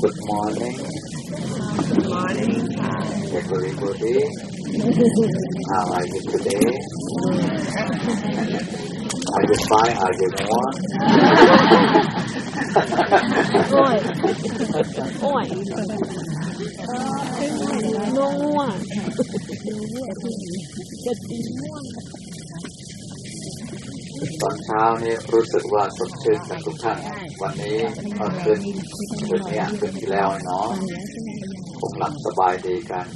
Good morning. Good morning. Everybody, how are you today? Are you fine? Are you more? Oi. Oi. No one. Just one. ตีง่วงตอนเช้านี้รู้สึกว่าสดชื่นกันทุกท่าน วันนี้เมื่อคืนคืนเนี้ยคืนที่แล้วเนาะคงหลับสบายดีกัน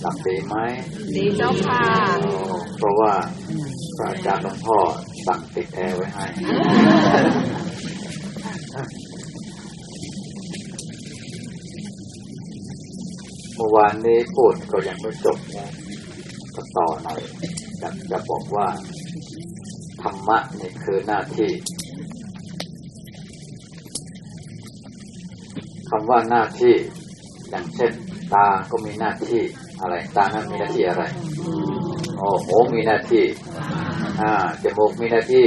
หลับดีไหมดีเจ้าค่ะโอ้เพราะว่าพระอาจารย์หลวงพ่อสั่งติดแอร์ไว้ให้เมื่อวานนี้พูดก็ยังไม่จบนะก็ต่อหน่อยอยากจะบอกว่า ธรรมะนี่คือหน้าที่คำว่าหน้าที่ อย่างเช่น ตาก็มีหน้าที่อะไร ตานั้นมีหน้าที่อะไรโอ้หูมีหน้าที่อ่าจมูกมีหน้าที่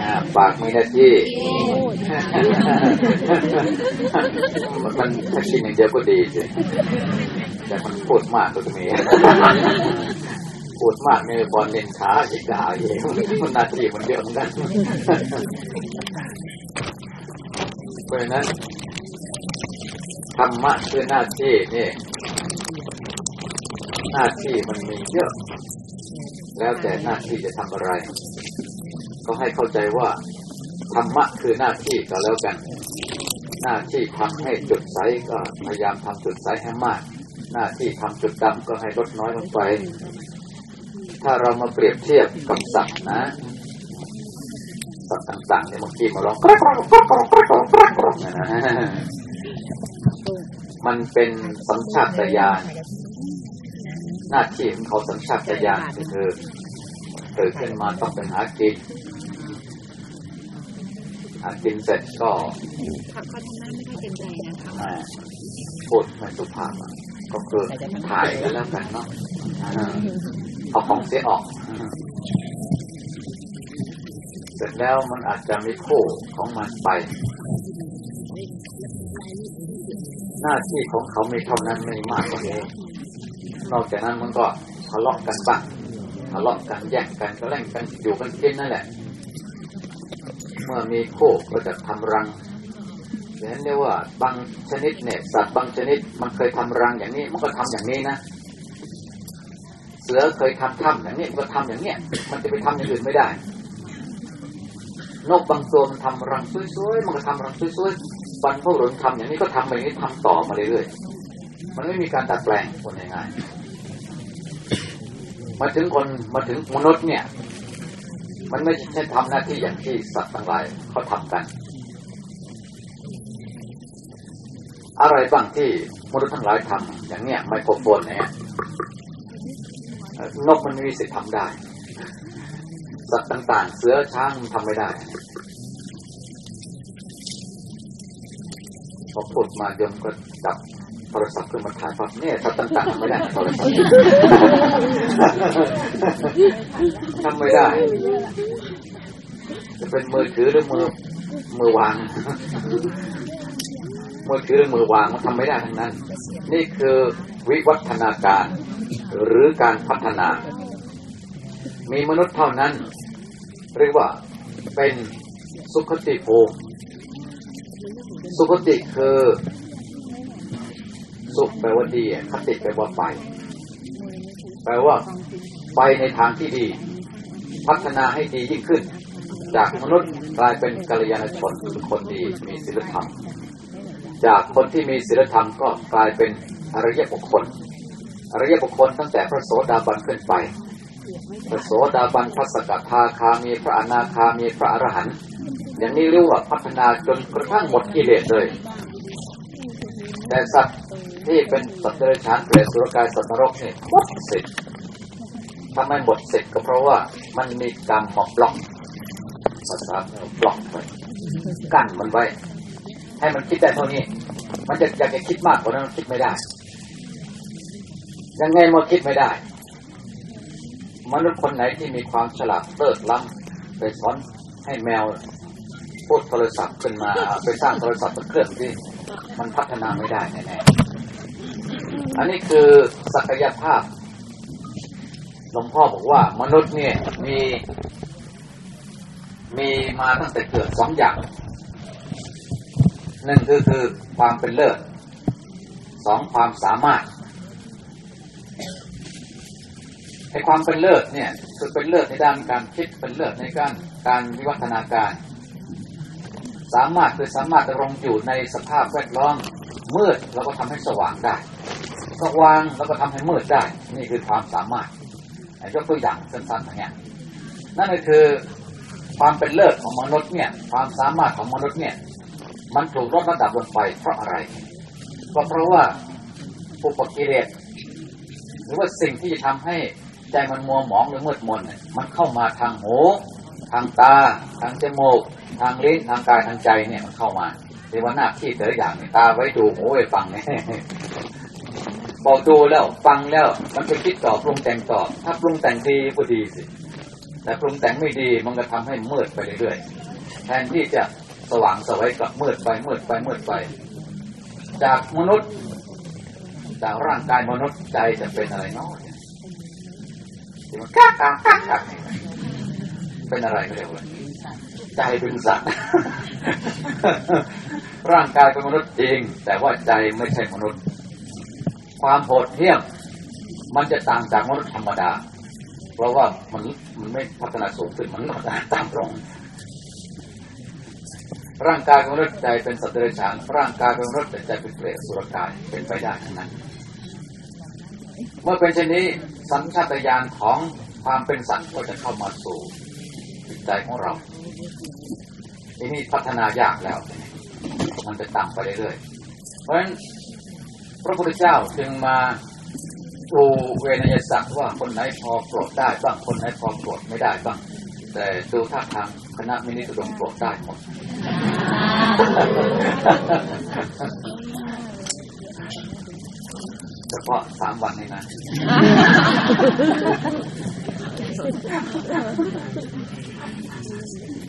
อ่าปากมีหน้าที่มันมันถ้ากินอย่างเดียวก็ดีสิแต่มันพูดมากก็จะมี พูดมากนี่บอลเน้นขาอีกด่าเองมันหน้าที่มันเยอะเหมือนกันเพราะฉะนั้นธรรมะคือหน้าที่นี่หน้าที่มันมีเยอะ แล้วแต่หน้าที่จะทำอะไร ก็ให้เข้าใจว่าธรรมะคือหน้าที่ก็แล้วกัน หน้าที่ทำให้จุดใสก็พยายามทำจุดใสให้มาก หน้าที่ทำจุดดำก็ให้ลดน้อยลงไป ถ้าเรามาเปรียบเทียบคำสั่งนะสั่งต่างๆเนี่ยบางทีมาร้องมันเป็นสัญชาตญาณหน้าที่ของเขาสัญชาตญาณคือตื่นขึ้นมาต้องเป็นหากินหากินเสร็จก็ผักทำพูดไม่สุภาพก็คือถ่ายแล้วกันเนาะ เอาของเสียออก เสร็จแล้วมันอาจจะมีคู่ของมันไป หน้าที่ของเขาไม่เท่านั้นไม่มากกว่านี้นอกจากนั้นมันก็ทะเลาะกันบ้างทะเลาะกันแย่งกันก็แล่งกันอยู่กันกินนั่นแหละ เมื่อมีคู่ก็จะทำรังเห็นได้ว่าบางชนิดเนี่ยสัตว์บางชนิดมันเคยทำรังอย่างนี้มันก็ทำอย่างนี้นะ สือเคยทำถ้ำอย่างนี้มันก็ทำอย่างเนี้ยมันจะไปทำอย่างอื่นไม่ได้ นกบางตัวมันทำรังสวยๆมันก็ทำรังสวยๆบรรพบุรุษทำอย่างนี้ก็ทำแบบนี้ทำต่อมาเรื่อยๆมันไม่มีการดัดแปลงคนง่ายๆมาถึงคนมาถึงมนุษย์เนี่ย มันไม่ใช่ทำหน้าที่อย่างที่สัตว์ทั้งหลายเขาทำกัน อะไรบ้างที่มนุษย์ทั้งหลายทำอย่างเนี้ยไมโครโฟนเนี่ย นกมันไม่มีสิทธิ์ทำได้ สัตว์ต่าง ๆ เสือช้างทำไม่ได้พอพูดมาโยมก็จับโทรศัพท์ขึ้นมาถ่ายภาพเนี่ยสัตว์ต่างๆทำไม่ได้โทรศัพท์ทำไม่ได้ จะเป็นมือถือหรือมือมือวางมือถือหรือมือวางมันทำไม่ได้ทั้งนั้น นี่คือ วิวัฒนาการ หรือการพัฒนา มีมนุษย์เท่านั้น เรียกว่าเป็นสุขติภูมิสุขติคือสุขแปลว่าดีคติแปลว่าไป แปลว่า ไปในทางที่ดี พัฒนาให้ดียิ่งขึ้น จากมนุษย์กลายเป็นกัลยาณชนคือคนดีมีศีลธรรม จากคนที่มีศีลธรรมก็กลายเป็น อริยบุคคล อริยบุคคลตั้งแต่พระโสดาบันขึ้นไป พระโสดาบันพระสกทาคามีพระอนาคามีพระอรหันต์อย่างนี้เรียกว่าพัฒนาจนกระทั่งหมดกิเลสเลย แต่สัตว์ที่เป็นสัตว์เดรัจฉานเปรตสุรกายสัตว์นรกนี่หมดสิทธิ์ทำไมหมดสิทธิ์ก็เพราะว่ามันมีกรรมมาบล็อกภาษาบล็อกไว้กั้นมันไว้ ให้มันคิดได้เท่านี้ มันจะอยากจะคิดมากกว่านั้นคิดไม่ได้ ยังไงมันคิดไม่ได้ มนุษย์คนไหนที่มีความฉลาดเลิศล้ำไปสอนให้แมวพูดโทรศัพท์ขึ้นมา ไปสร้างโทรศัพท์เป็นเครื่องที่มันพัฒนาไม่ได้แน่ๆอันนี้คือศักยภาพหลวงพ่อบอกว่ามนุษย์เนี่ยมีมีมาตั้งแต่เกิดสองอย่างหนึ่งคือคือความเป็นเลิศสองความสามารถ ไอความเป็นเลิศเนี่ยคือเป็นเลิศในด้านการคิดเป็นเลิศในการการวิวัฒนาการ สามารถคือสามารถดำรงอยู่ในสภาพแวดล้อมมืดแล้วก็ทำให้สว่างได้สว่างแล้วก็ทำให้มืดได้ นี่คือความสามารถยกตัวอย่างสั้นๆอย่างเงี้ยนั่นก็คือความเป็นเลิศของมนุษย์เนี่ย ความสามารถของมนุษย์เนี่ย มันถูกลดระดับลงไปเพราะอะไร ก็เพราะว่าอุปกิเลสหรือว่าสิ่งที่จะทำให้ ใจมันมัวหมองหรือมืดมนมันเข้ามาทางหู ทางตา ทางจมูก ทางลิ้น ทางกาย ทางใจเนี่ยมันเข้ามาเรียกว่าหน้าที่แต่ละอย่างเนี่ยตาไว้ดูหูไว้ฟังเนี่ยพอดูแล้วฟังแล้ว มันไปคิดต่อปรุงแต่งต่อ ถ้าปรุงแต่งดีก็ดีสิ แต่ปรุงแต่งไม่ดีมันก็ทำให้มืดไปเรื่อยๆ แทนที่จะสว่างสวัยกลับมืดไปมืดไปมืดไป จากมนุษย์ จากร่างกายมนุษย์ใจจะเป็นอะไรเนาะ กักกักกักกักเป็นอะไรก็เรียกว่าใจเป็นสัตว์ ร่างกายเป็นมนุษย์จริง แต่ว่าใจไม่ใช่มนุษย์ ความโหดเหี้ยมมันจะต่างจากมนุษย์ธรรมดา เพราะว่ามันมันไม่พัฒนาสูงขึ้นมันพัฒนาต่ำลงร่างกายของมนุษย์ใจเป็นสัตว์เดรัจฉานร่างกายของมนุษย์แต่ใจเป็นเปรตสุรกายเป็นไปได้ทั้งนั้น เมื่อเป็นเช่นนี้สัญชาตญาณของความเป็นสัตว์ก็จะเข้ามาสู่จิตใจของเราทีนี้พัฒนายากแล้ว มันจะต่ำไปเรื่อยๆเพราะฉะนั้นพระพุทธเจ้าจึงมาดูเวนยศักดิ์ว่าคนไหนพอโปรดได้บ้างคนไหนพอโปรดไม่ได้บ้าง แต่ดูท่าทางคณะมินิสุดงโปรดได้หมด เฉพาะสามวันนี้นะ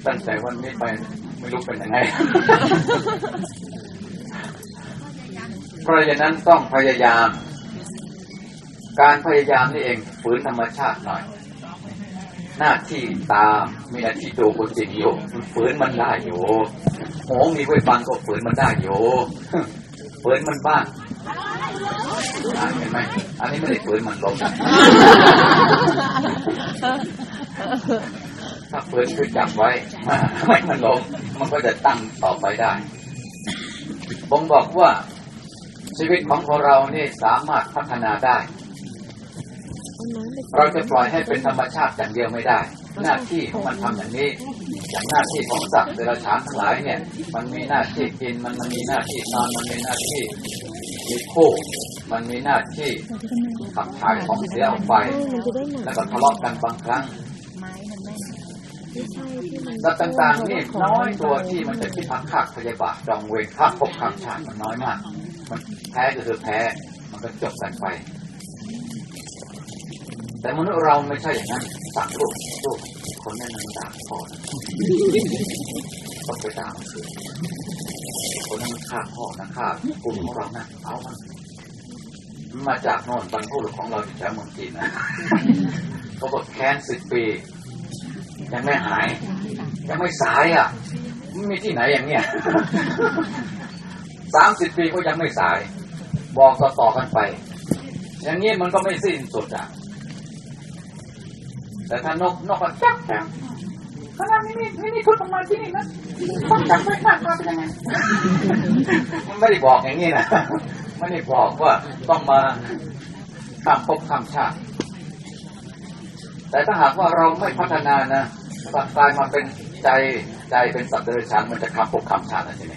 ตั้งแต่วันนี้ไปไม่รู้เป็นยังไง เพราะฉะนั้นต้องพยายาม การพยายามนี่เองฝืนธรรมชาติหน่อย หน้าที่ตามมีหน้าที่ดูคนจริงอยู่ฝืนมันได้อยู่หูมีไว้ฟังก็ฝืนมันได้อยู่ฝืนมันบ้าง เห็นไหมอันนี้ไม่ได้ฝืนมันลงถ้าฝืนคือจับไว้ไม่มันลงมันก็จะตั้งต่อไปได้ผมบอกว่าชีวิตของพวกเรานี่สามารถพัฒนาได้ เราจะปล่อยให้เป็นธรรมชาติอย่างเดียวไม่ได้ หน้าที่ของมันทำอย่างนี้ อย่างหน้าที่ของสัตว์เดรัจฉานทั้งหลายเนี่ย มันมีหน้าที่กินมันมันมีหน้าที่นอนมันมีหน้าที่ มีคู่มันมีหน้าที่ขับถ่ายของเสียออกไป แล้วก็ทะเลาะกันบางครั้งสัตว์ต่างๆนี่น้อยตัวที่มันจะคิดพักขักพยาบาทจองเวรข้ามภพข้ามชาติมันน้อยมาก มันแพ้ก็คือแพ้ มันก็จบกันไป แต่มนุษย์เราไม่ใช่อย่างนั้นสั่งลูกลูกคนนั้นมันด่าพ่อนะต้องไปด่ามันคือ คนนั้นฆ่าพ่อนะฆ่ากลุ่มของเรานะเอามันมันมาจากน่นบรรพบุรุษของเราอยู่แถวเมืองจีนนะเขาบอกแค้นสิบปี ยังไม่หาย ยังไม่สายอะไม่มีที่ไหนอย่างเนี้ยสามสิบปีก็ยังไม่สาย บอกต่อๆกันไป อย่างนี้มันก็ไม่สิ้นสุดอะ แต่ถ้านกนกมันจับจับขนาดนี้นี่นี่คุณต้องมาที่นี่นะ ต้องจับไว้มากมาเป็นยังไงมันไม่ได้บอกอย่างนี้นะไม่ได้บอกว่าต้องมาข้ามภพข้ามชาติแต่ถ้าหากว่าเราไม่พัฒนานะกายมาเป็นใจใจเป็นสัตว์เดรัจฉานมันจะข้ามภพข้ามชาติใช่ไหม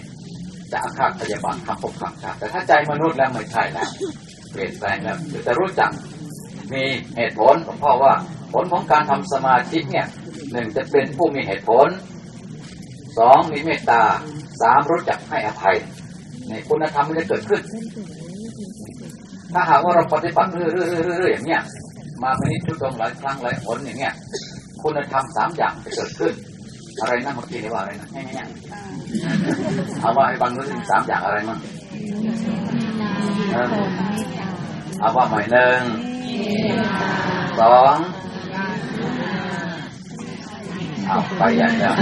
จะอาฆาตพยาบาทข้ามภพข้ามชาติแต่ถ้าใจมนุษย์แล้วไม่ใช่แล้วเปลี่ยนแปลงแล้วแต่รู้จักมีเหตุผลหลวงพ่อว่าผลของการทำสมาธิเนี่ยหนึ่งจะเป็นผู้มีเหตุผล สองมีเมตตาสามรู้จักให้อภัย ในคุณธรรมมันจะเกิดขึ้น ถ้าหากว่าเราปฏิบัติเรื่อยๆๆๆอย่างเนี้ยมาเป็นนิจทุดงหลายครั้งหลายหนอย่างเงี้ยคุณธรรมสามอย่างจะเกิดขึ้น อะไรนั่งเมื่อกี้นี่ว่าอะไรนะเอาว่าให้ฟังรู้ถึงสามอย่างอะไรมั่งเออเอาว่าใหม่หนึ่งสองเอาไปอย่างเดียว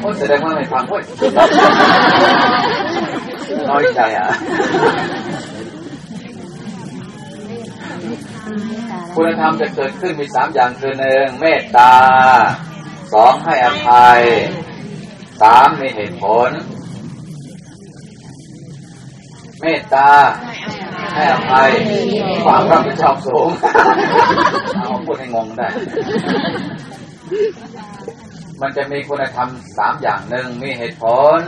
โอ้แสดงว่าไม่ฟังเว้ยน้อยใจอะคุณธรรมจะเกิดขึ้นมีสามอย่างคือหนึ่งเมตตาสองให้อภัยสามมีเหตุผล เมตตา ให้อภัยความรับผิดชอบสูง เอาพูดให้งงได้ มันจะมีคุณธรรมสามอย่างหนึ่งมีเหตุผล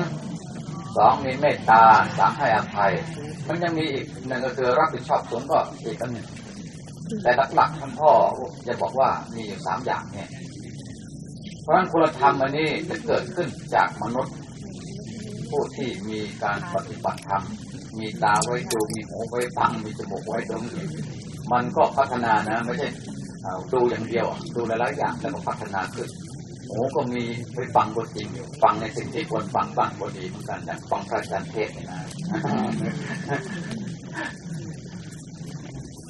สองมีเมตตาสามให้อภัย มันยังมีอีกหนึ่งก็คือรับผิดชอบสูงก็อีกอันหนึ่งแต่หลักๆท่านพ่อจะบอกว่ามีอยู่สามอย่างเนี่ย เพราะฉะนั้นคุณธรรมอันนี้จะเกิดขึ้นจากมนุษย์ผู้ที่มีการปฏิบัติธรรม มีตาไว้ดูมีหูไว้ฟังมีจมูกไว้ดมมันก็พัฒนานะ ไม่ใช่ ดูอย่างเดียวดูหลายๆอย่างแล้วก็พัฒนาขึ้นหูก็มีไปฟังก็จริงอยู่ฟังในสิ่งที่ควรฟังบ้างก็ดีเหมือนกันอย่างฟังพระอาจารย์เทศน์เนี่ยนะ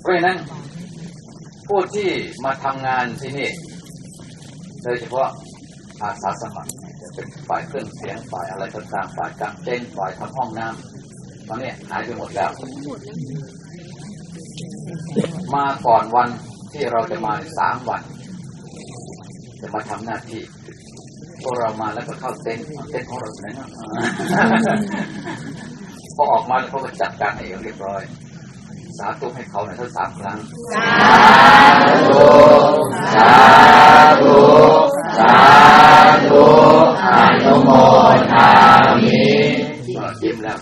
เพราะฉะนั้นผู้ที่มาทำงานที่นี่โดยเฉพาะอาสาสมัครจะเป็นฝ่ายเครื่องเสียงฝ่ายอะไรต่างๆฝ่ายกางเต็นท์ฝ่ายทำห้องน้ำตอนนี้หายไปหมดแล้ว มาก่อนวัน ที่เราจะมาสามวัน จะมาทำหน้าที่พวกเรามาแล้วก็เข้าเต็นท์เต็นท์ของเราไหนนะพอออกมาแล้วเขาก็จัดการให้เรียบร้อย สาธุให้เขาหน่อยทั้งสามครั้งสาธุสาธุสาธุอนุโมทามิยิ้มแล้ว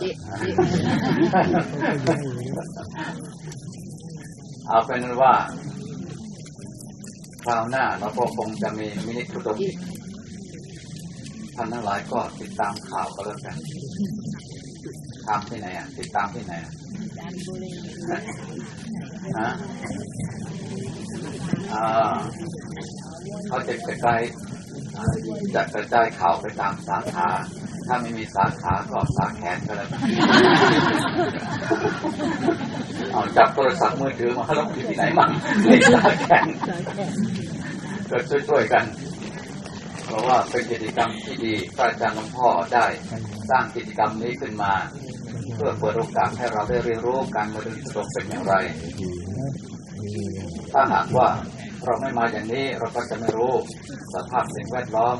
เอาเป็นว่าค ราวหน้าเราก็คงจะมีมินิทุดงท่านทั้งหลายก็ติดตามข่าวก็แล้วกันตามที่ไหนอะ ติดตามที่ไหนอะฮะอ่าเขาจะกระจายอ่าจะกระจายข่าวไปตามสาขา ถ้าไม่มีสาขาก็สาแขนก็แล้วกันเอาจับโทรศัพท์มือถือมาแล้วอยู่ที่ไหนมั่งในสาแขนก็ช่วยๆกัน เพราะว่าเป็นกิจกรรมที่ดีพระอาจารย์หลวงพ่อได้สร้างกิจกรรมนี้ขึ้นมา เพื่อเปิดโอกาสให้เราได้เรียนรู้การมาดึงสตเป็นอย่างไร ถ้าหากว่าเราไม่มาอย่างนี้เราก็จะไม่รู้สภาพสิ่งแวดล้อม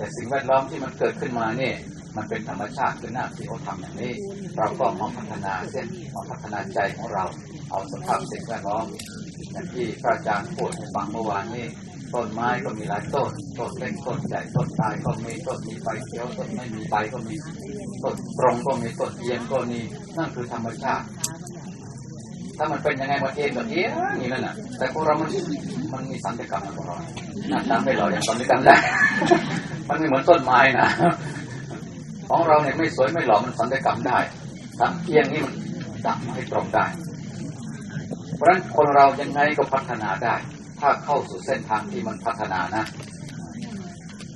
แต่สิ่งแวดล้อมที่มันเกิดขึ้นมาเนี่ยมันเป็นธรรมชาติคือหน้าที่เขาทำอย่างนี้ เราก็มาพัฒนาเส้นมาพัฒนาใจของเรา เอาสภาพสิ่งแวดล้อมอย่างที่พระอาจารย์พูดให้ฟังเมื่อวานนี้ต้นไม้ก็มีหลายต้น ต้นเล็กต้นใหญ่ต้นตายก็มีต้นมีใบเขียวต้นไม่มีใบก็มีต้นตรงก็มีต้นเอียงก็มีนั่นคือธรรมชาติ ถ้ามันเป็นยังไงมาเองแบบเอี้นี่นั่นน่ะ แต่พวกเรามันมันมีสัญญกรรมของเราหน้าตาไม่หล่ออย่างสัญญกรรมได้ มันไม่เหมือนต้นไม้นะ ของเราเนี่ยไม่สวยไม่หล่อมันสัญญกรรมได้ถ้าเอียงนี่มันดักให้ตรงได้ เพราะฉะนั้นคนเรายังไงก็พัฒนาได้ ถ้าเข้าสู่เส้นทางที่มันพัฒนานะ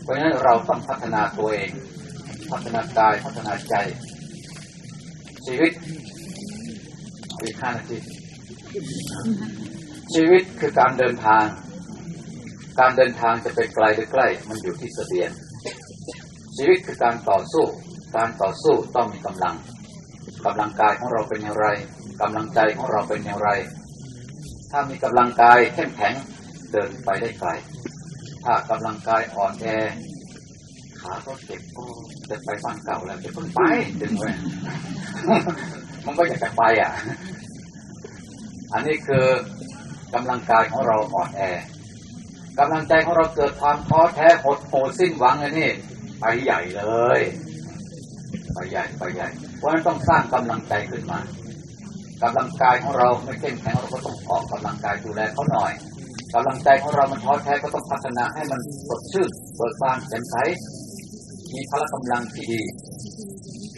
เพราะฉะนั้นเราต้องพัฒนาตัวเอง พัฒนากายพัฒนาใจ ชีวิตอีกห้านาทีชีวิตคือการเดินทาง การเดินทางจะไปไกลหรือใกล้ มันอยู่ที่เสบียง ชีวิตคือการต่อสู้ การต่อสู้ต้องมีกำลังกำลังกายของเราเป็นอย่างไรกำลังใจของเราเป็นอย่างไร ถ้ามีกำลังกายเข้มแข็งเดินไปได้ไกล ถ้ากำลังกายอ่อนแอขาก็เจ็บก็จะไปบ้านเก่าแล้วจะเพิ่งไปดึงไว้มันก็อยากจะไปอะ อันนี้คือกำลังกายของเราอ่อนแอกำลังใจของเราเกิดความท้อแท้หดโหดสิ้นหวังอันนี้ ไปใหญ่เลยไปใหญ่ไปใหญ่ เพราะฉะนั้นต้องสร้างกำลังใจขึ้นมากำลังกายของเราไม่เข้มแข็งเราก็ต้องออกกำลังกายดูแลเขาหน่อยกำลังใจของเรามันท้อแท้ก็ต้องพัฒนาให้มันสดชื่นเบิกบานแจ่มใสมีพละกำลังที่ดี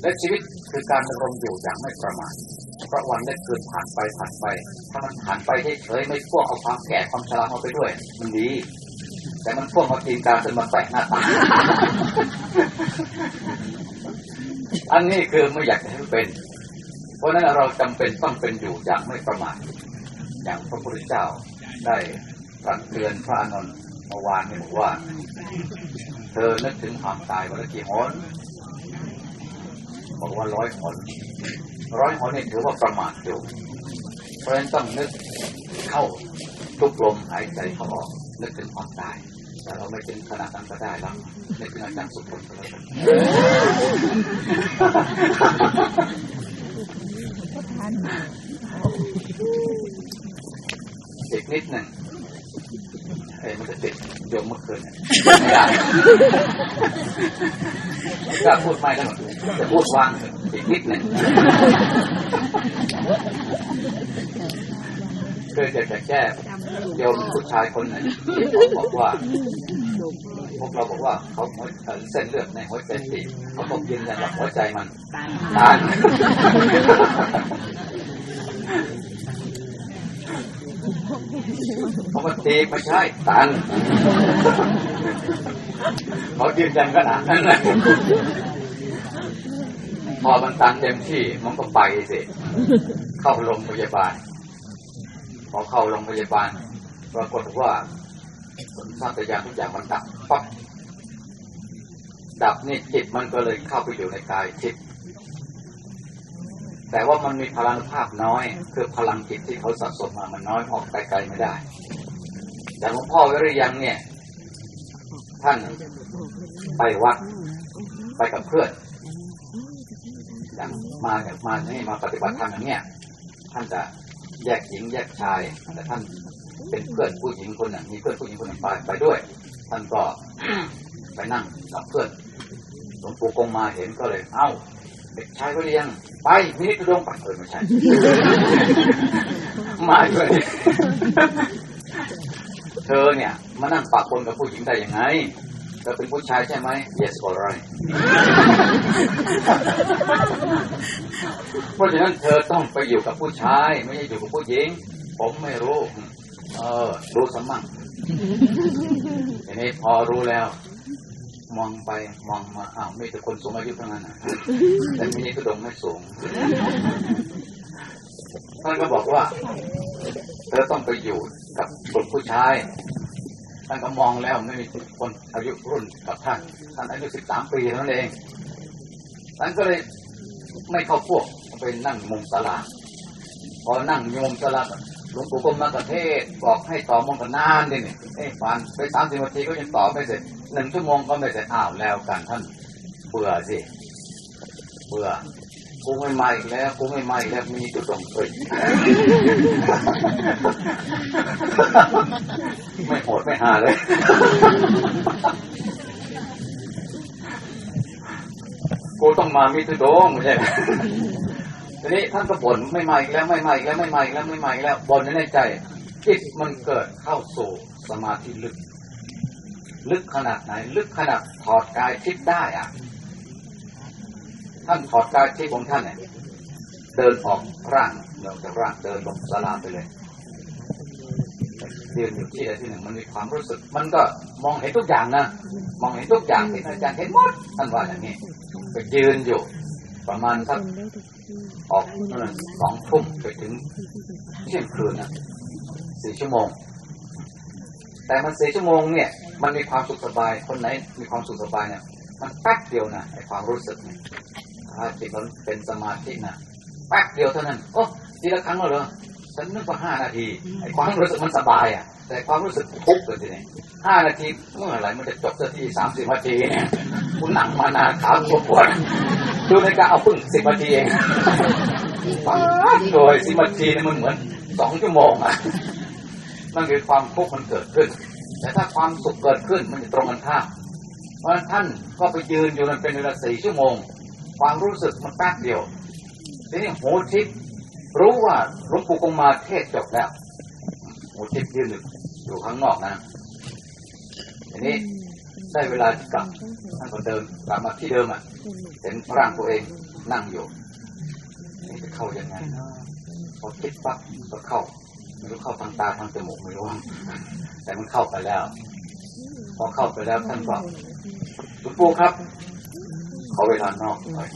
และชีวิตคือการดำรงอยู่อย่างไม่ประมาทเพราะวันและคืนผ่านไปผ่านไป ถ้ามันผ่านไปเฉยๆไม่พวกเอาความแก่ความชราเอาไปด้วย มันดี แต่มันพ่วงมาตีนกาขึ้นมาแปะหน้าตาอันนี้คือไม่อยากให้เป็น เพราะนั้นเราจำเป็นต้องเป็นอยู่อย่างไม่ประมาทอย่างพระพุทธเจ้าได้ตรัสเตือนพระอานนท์เมื่อวานนี้บอกว่า เธอนึกถึงความตายวันละกี่หนบอกว่าร้อยหนร้อยหนนี่ถือว่าประมาทอยู่เพราะฉะนั้นต้องนึกเข้าทุกลมหายใจเข้าออกนึกถึงความตาย แต่เราไม่ถึงขนาดนั้นก็ได้แล้วนึกถึงอาจารย์สุพลก็แล้วกันอีกนิดหนึ่งเอ้ยมันจะติดโยมเมื่อคืนเนี่ยไม่ได้ก็พูดไม่ได้หมดจะพูดวางอีกนิดหนึ่งคือจะจะแก้ โยมผู้ชายคนหนึ่งที่เขาบอกว่าพวกเราบอกว่าเขาหัวเส้นเลือดในหัวใจตีเขาบอกยืนยันว่าหัวใจมันตันเขาบอกตีไม่ใช่ตันเขายืนยันขนาดนั้นเลยพอมันตันเต็มที่มันก็ไปสิ เข้าโรงพยาบาล อเข้าโรงพยาบาลปรากฏว่าทรัพยานทุกอย่างมันดับปั๊บดับนี่จิตมันก็เลยเข้าไปอยู่ในกายจิต แต่ว่ามันมีพลังภาพน้อย คือพลังจิตที่เขาสะสมมามันน้อยออกไกลๆไม่ได้อย่หลวงพ่อวิริยังเนี่ย ท่านไปวัดไปกับเพื่อนอย่างมาอย่างมานี่มาปฏิบัติธรรมอย่างเนี้ยท่านจะ แยกหญิงแยกชายแต่ท่านเป็นเพื่อนผู้หญิงคนหนึ่งมีเพื่อนผู้หญิงคนหนึ่งไปไปด้วย ท่านก็ไปนั่งกับเพื่อนหลวงปู่กงมาเห็นก็เลย เอ้าเด็กชายก็เรียงไปมินิตุดงไปเออไม่ใช่มาด้วยเธอเนี่ยมานั่งปะปนกับผู้หญิงได้ยังไง เธอเป็นผู้ชายใช่ไหม yes alright เพราะฉะนั้นเธอต้องไปอยู่กับผู้ชาย ไม่ใช่อยู่กับผู้หญิง ผมไม่รู้ เออ รู้สมั่งทีนี้พอรู้แล้ว มองไปมองมาอ้าวมีแต่คนสูงอายุทั้งนั้นนะแต่มินิตุดงไม่สูงท่านก็บอกว่า เธอต้องไปอยู่กับกลุ่มผู้ชาย ท่านก็มองแล้วไม่มีคนอายุรุ่นกับท่านท่านอายุสิบสามปีเท่านั้นเองท่านก็เลยไม่เข้าพวกไปนั่งมุมศาลาพอนั่งโยมศาลาหลวงปู่กรมมากระเทศบอกให้ต่อมงกันนานดิเนี่ยไอ้ฟันไปสามสิบนาทีก็ยังต่อไม่เสร็จหนึ่งชั่วโมงก็ไม่เสร็จอ้าวแล้วกันท่านเบื่อสิเบื่อ กูไม่มาอีกแล้วกูไม่มาอีกแล้วมีจุดตรงเอ้ยไม่โหดไม่หาเลยกูต้องมามิถุโดงใช่ไหมทีนี้ท่านก็บ่นไม่มาอีกแล้วไม่มาอีกแล้วไม่มาอีกแล้วไม่มาอีกแล้วบ่นในใจจิตมันเกิดเข้าสู่สมาธิลึก ลึกขนาดไหน ลึกขนาดถอดกายทิพได้อะ ท่านถอดกายทิพของท่านเนี่ยเดินออกร่างเดินจากร่างเดินลงศาลาไปเลยเดินอยู่ที่ใดที่หนึ่งมันมีความรู้สึก มันก็มองเห็นทุกอย่างนะมองเห็นทุกอย่างเห็นอาจารย์เห็นหมดท่านว่าอย่างนี้ก็ยืนอยู่ ประมาณสักออกสองทุ่มไปถึงเที่ยงคืนนะสี่ชั่วโมง แต่มันสี่ชั่วโมงเนี่ย มันมีความสุขสบายคนไหนมีความสุขสบายเนี่ย มันแป๊บเดียวนะไอความรู้สึกเนี่ยถ้าจิตมันเป็นสมาธินะแป๊บเดียวเท่านั้นโอ้ทีละครั้งแล้วเหรอฉันนึกว่าห้านาทีไอความรู้สึกมันสบายอะ แต่ความรู้สึกทุกข์เลยทีนี้ห้านาทีเมื่อไหร่มันจะจบสักทีสามสิบนาทีเนี่ยคุณหนังมานานขาปวดดูในการเอาพึ่งสิบนาทีเองโดยสิบนาทีเนี่ยมันเหมือนสองชั่วโมงอะนั่นคือความทุกข์มันเกิดขึ้น แต่ถ้าความสุขเกิดขึ้นมันจะตรงกันข้าม เพราะท่านก็ไปยืนอยู่นั้นเป็นเวลาสี่ชั่วโมง ความรู้สึกมันแป๊บเดียวทีนี้หูทิพรู้ว่าหลวงปู่คงมาเทศจบแล้วหูทิพยืนอยู่ข้างนอกนะทีนี้ได้เวลากลับท่านก็เดินกลับมาที่เดิมอะเห็นร่างตัวเองนั่งอยู่นี่จะเข้ายังไงพอคิดปั๊บก็เข้าไม่รู้เข้าทางตาทางจมูกไม่รู้แต่มันเข้าไปแล้ว พอเข้าไปแล้วท่านก็ งปู่ครับขอเวลานอกหน่อย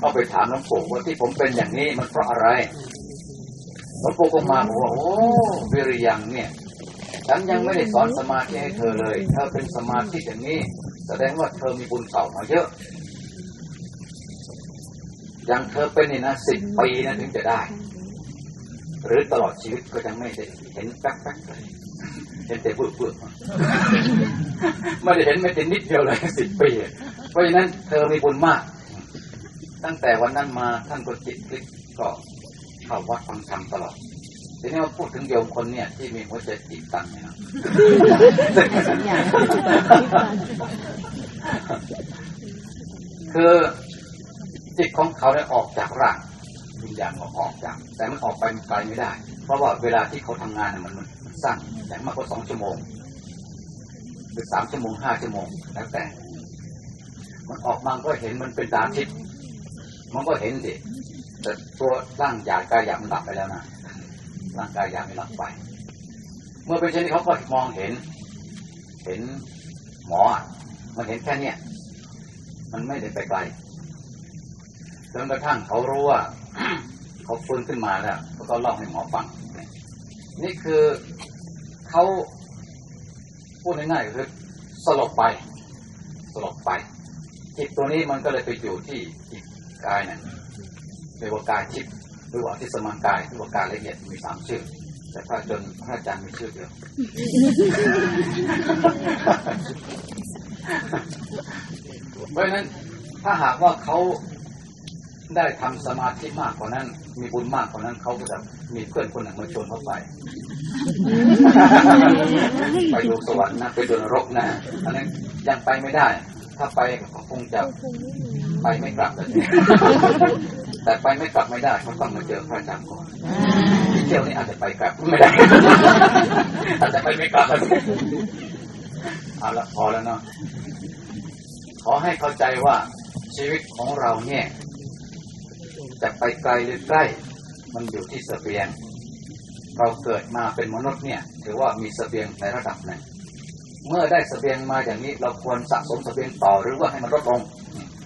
ก็ไปถามหลวงปู่ว่าที่ผมเป็นอย่างนี้มันเพราะอะไรหลวงปู่ก็มาบอกว่าโอ้วิริยังเนี่ยฉันยังไม่ได้สอนสมาธิให้เธอเลย เธอเป็นสมาธิอย่างนี้ แสดงว่าเธอมีบุญเก่ามาเยอะ อย่างเธอเป็นนี่นะสิบปีนะถึงจะได้ หรือตลอดชีวิตก็ยังไม่ได้เห็นแป๊กๆเลย เห็นแต่เบื่อๆไม่ได้เห็นไม่แต่นิดเดียวเลยสิบปีเพราะฉะนั้นเธอมีบุญมาก ตั้งแต่วันนั้นมาท่านก็จิตคลิกก็เข้าวัดฟังธรรมตลอดทีนี้มาพูดถึงโยมคนเนี่ย ที่มีหัวใจจิตตังเนี่ยนะคือจิตของเขาได้ออกจากร่างวิญญาณออกออกจาก แต่มันออกไปไกลไม่ได้ เพราะว่าเวลาที่เขาทำงานน่ะมันมันมัน สั้นอย่งมากกว่าสองชั่วโมง หรือสามชั่วโมงห้าชั่วโมงแล้วแต่ มันออกมาก็เห็นมันเป็นตาทิพย์มันก็เห็นสิแต่ตัวร่างหยาบกายหยาบมันหลับไปแล้วนะร่างกายหยาบไม่หลับไป เมื่อเป็นเช่นนี้เขาก็มองเห็น เห็นหมอมันเห็นแค่เนี้ยมันไม่ได้ไปไกลจนกระทั่งเขารู้ว่าเขาฟื้นขึ้นมาแล้วเขาก็เล่าให้หมอฟังนี่คือ เขาพูดง่ายๆคือสลบไป สลบไป จิตตัวนี้มันก็เลยไปอยู่ที่จิตกายนั่นเรียกว่ากายจิตหรือว่าที่สมานกายหรือว่ากายละเอียดมีสามชื่อ แต่พระจนพระอาจารย์มีชื่อเดียวเพราะฉะนั้นถ้าหากว่าเขาได้ทำสมาธิมากกว่านั้น มีบุญมากกว่านั้นเขาก็จะ มีเพื่อนคนหนึ่งมาชวนเขาไป ไปดูสวรรค์นะไปดูนรกนะอันนั้นยังไปไม่ได้ ถ้าไปก็คงจะไปไม่กลับแบบนี้แต่ไปไม่กลับไม่ได้เขาต้องมาเจอพระอาจารย์ก่อนที่เที่ยวนี้อาจจะไปกลับไม่ได้อาจจะไปไม่กลับเอาละพอแล้วเนาะขอให้เข้าใจว่าชีวิตของเราเนี่ย จะไปไกลหรือใกล้ มันอยู่ที่เสบียง เราเกิดมาเป็นมนุษย์เนี่ย ถือว่ามีเสบียงในระดับหนึ่งเมื่อได้เสบียงมาอย่างนี้ เราควรสะสมเสบียงต่อหรือว่าให้มันลดลง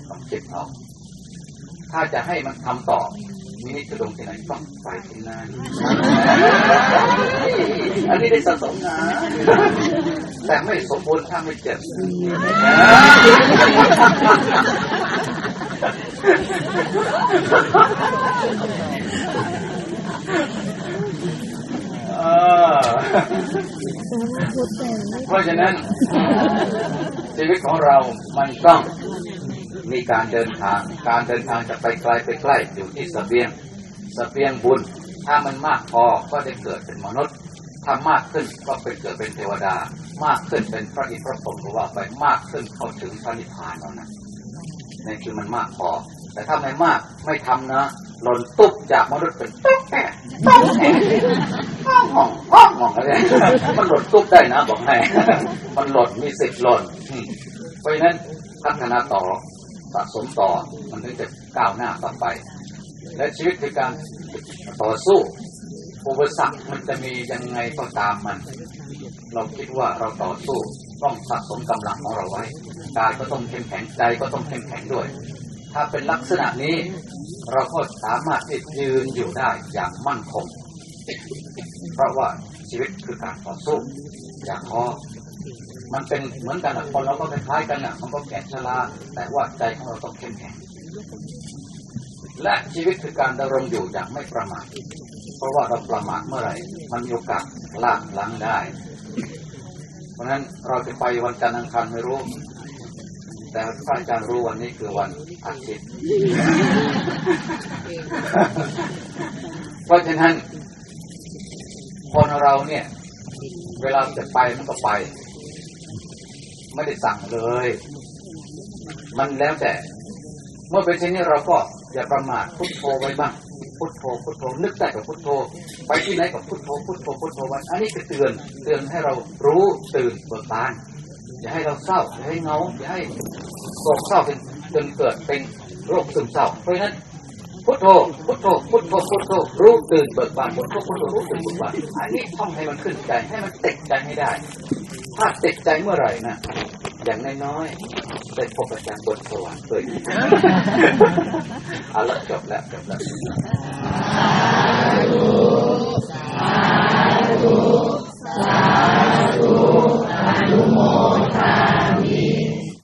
ต้องคิดเอาถ้าจะให้มันทำต่อมินิจะลงที่ไหนต้องไปที่นั่นอันนี้ได้สะสมนะ แต่ไม่สมบูรณ์ถ้าไม่เจ็บ เออ เพราะฉะนั้น ชีวิตของเรามันต้องมีการเดินทาง การเดินทางจะไปไกลไปใกล้อยู่ที่เสบียงเสบียงบุญ ถ้ามันมากพอก็ได้เกิดเป็นมนุษย์ ถ้ามากขึ้นก็เป็นเกิดเป็นเทวดา มากขึ้นเป็นพระอินทร์พระพรหมก็ว่าไปมากขึ้นเข้าถึงพระนิพพานแล้วนะนี่คือมันมากพอ แต่ถ้าไม่มากไม่ทำนะหล่นตุ๊บจากมนุษย์เป็นตุ๊บแอะตุ๊บแอะห้องห้องห้องห้องอะไรมันหล่นตุ๊บได้นะบอกให้ มันหล่นมีสิทธิ์หล่นอืมเพราะฉะนั้นพัฒนาต่อสะสมต่อมันถึงจะก้าวหน้าต่อไป และชีวิตคือการต่อสู้อุปสรรคมันจะมียังไงก็ตามมัน เราคิดว่าเราต่อสู้ต้องสะสมกำลังของเราไว้กายก็ต้องเข้มแข็งใจก็ต้องเข้มแข็งด้วย ถ้าเป็นลักษณะนี้ เราก็สามารถที่ยืนอยู่ได้อย่างมั่นคง เพราะว่าชีวิตคือการต่อสู้อย่าท้อมันเป็นเหมือนกันอะคนเราก็คล้ายๆกันอะมันก็แก่ชราแต่ว่าใจของเราต้องเข้มแข็งและชีวิตคือการดำรงอยู่อย่างไม่ประมาทเพราะว่าเราประมาทเมื่อไหร่ มันมีโอกาสลากหลังได้ เพราะฉะนั้นเราจะไปวันจันทร์อังคารไม่รู้ แต่พระอาจารย์รู้วันนี้คือวันอาทิตย์ เพราะฉะนั้น คนเราเนี่ย เวลาจะไปมันก็ไป ไม่ได้สั่งเลย มันแล้วแต่ เมื่อเป็นเช่นนี้เราก็อย่าประมาทพุทโธไว้บ้างพุทโธพุทโธนึกได้กับพุทโธ ไปที่ไหนกับพุทโธพุทโธพุทโธไว้อันนี้คือเตือนเตือนให้เรารู้ตื่นเบิกบาน อย่าให้เราเศร้าอย่าให้เงาอย่าให้โศกเศร้าจนจนเกิดเป็นโรคซึมเศร้าเพราะฉะนั้นพุทโธพุทโธพุทโธพุทโธรู้ตื่นเบิกบานพุทโธพุทโธรู้ตื่นเบิกบานอันนี้ท่องให้มันขึ้นใจให้มันติดใจให้ได้ ถ้าติดใจเมื่อไหร่นะอย่างน้อยๆได้พบอาจารย์บนสวรรค์เลยเอาละจบแล้วจบแล้ว อนุโมทามิ